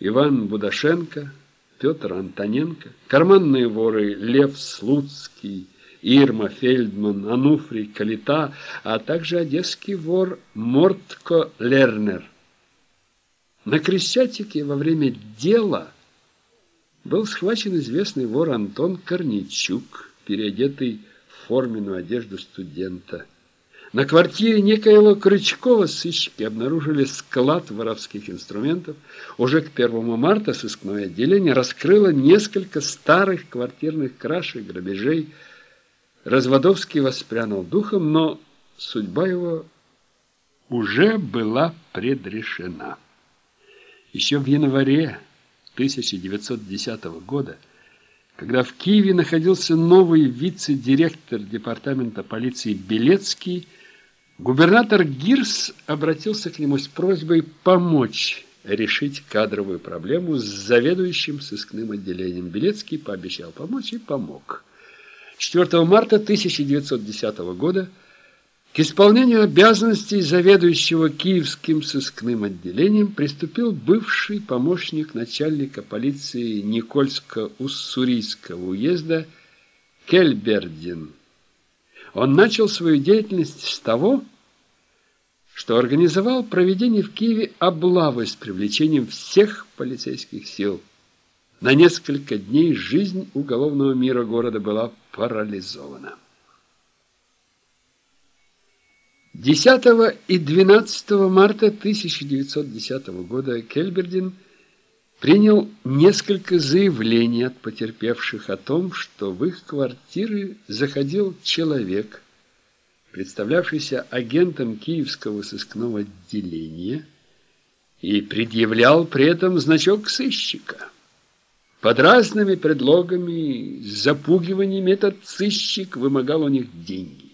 Иван Будашенко, Петр Антоненко, карманные воры Лев Слуцкий, Ирма Фельдман, Ануфрий Калита, а также одесский вор Мортко Лернер. На Крещатике во время дела был схвачен известный вор Антон Корничук, переодетый в форменную одежду студента. На квартире некоего Крючкова сыщики обнаружили склад воровских инструментов. Уже к 1 марта сыскное отделение раскрыло несколько старых квартирных краж и грабежей. Разводовский воспрянул духом, но судьба его уже была предрешена. Еще в январе 1910 года когда в Киеве находился новый вице-директор департамента полиции Белецкий, губернатор Гирс обратился к нему с просьбой помочь решить кадровую проблему с заведующим сыскным отделением. Белецкий пообещал помочь и помог. 4 марта 1910 года к исполнению обязанностей заведующего Киевским сыскным отделением приступил бывший помощник начальника полиции Никольско-Уссурийского уезда Кельбердин. Он начал свою деятельность с того, что организовал проведение в Киеве облавы с привлечением всех полицейских сил. На несколько дней жизнь уголовного мира города была парализована. 10 и 12 марта 1910 года Кельбердин принял несколько заявлений от потерпевших о том, что в их квартиры заходил человек, представлявшийся агентом Киевского сыскного отделения, и предъявлял при этом значок сыщика. Под разными предлогами, запугиваниями этот сыщик вымогал у них деньги.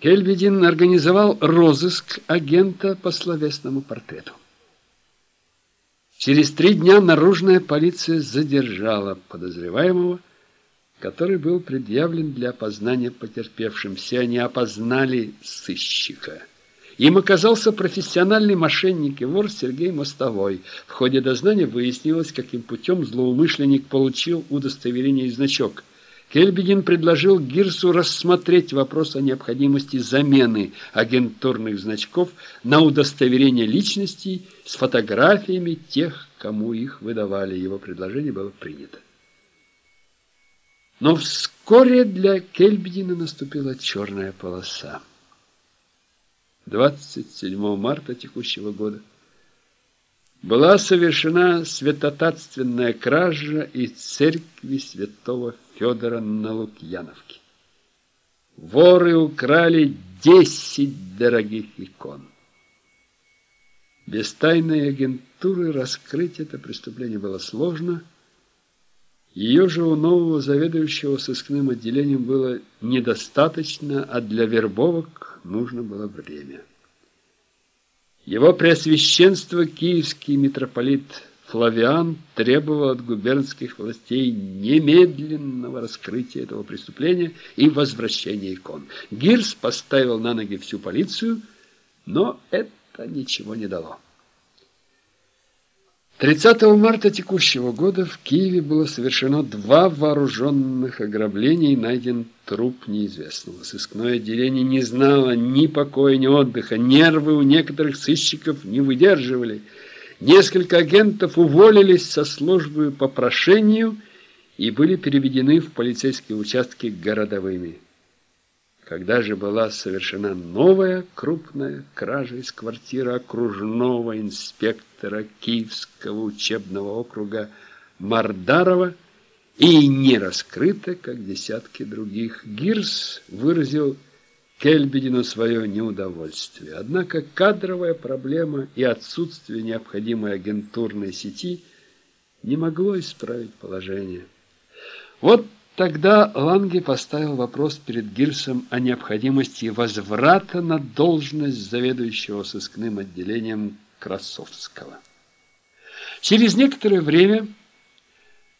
Кельведин организовал розыск агента по словесному портрету. Через три дня наружная полиция задержала подозреваемого, который был предъявлен для опознания потерпевшим. Все они опознали сыщика. Им оказался профессиональный мошенник и вор Сергей Мостовой. В ходе дознания выяснилось, каким путем злоумышленник получил удостоверение и значок – Кельбигин предложил Гирсу рассмотреть вопрос о необходимости замены агентурных значков на удостоверение личностей с фотографиями тех, кому их выдавали. Его предложение было принято. Но вскоре для Кельбидина наступила черная полоса. 27 марта текущего года была совершена святотатственная кража из церкви святого Федора на Лукьяновке. Воры украли десять дорогих икон. Без тайной агентуры раскрыть это преступление было сложно. Ее же у нового заведующего сыскным отделением было недостаточно, а для вербовок нужно было время. Его Преосвященство Киевский митрополит Флавиан требовал от губернских властей немедленного раскрытия этого преступления и возвращения икон. Гирс поставил на ноги всю полицию, но это ничего не дало. 30 марта текущего года в Киеве было совершено два вооруженных ограбления и найден труп неизвестного. Сыскное отделение не знало ни покоя, ни отдыха. Нервы у некоторых сыщиков не выдерживали. Несколько агентов уволились со службы по прошению и были переведены в полицейские участки городовыми. Когда же была совершена новая крупная кража из квартиры окружного инспектора Киевского учебного округа Мардарова и не раскрыта, как десятки других, Гирс выразил Кельбедину свое неудовольствие. Однако кадровая проблема и отсутствие необходимой агентурной сети не могло исправить положение. Вот Тогда Ланге поставил вопрос перед Гирсом о необходимости возврата на должность заведующего сыскным отделением Красовского. Через некоторое время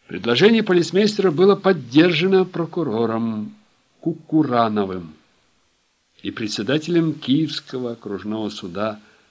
предложение полицмейстера было поддержано прокурором Кукурановым и председателем Киевского окружного суда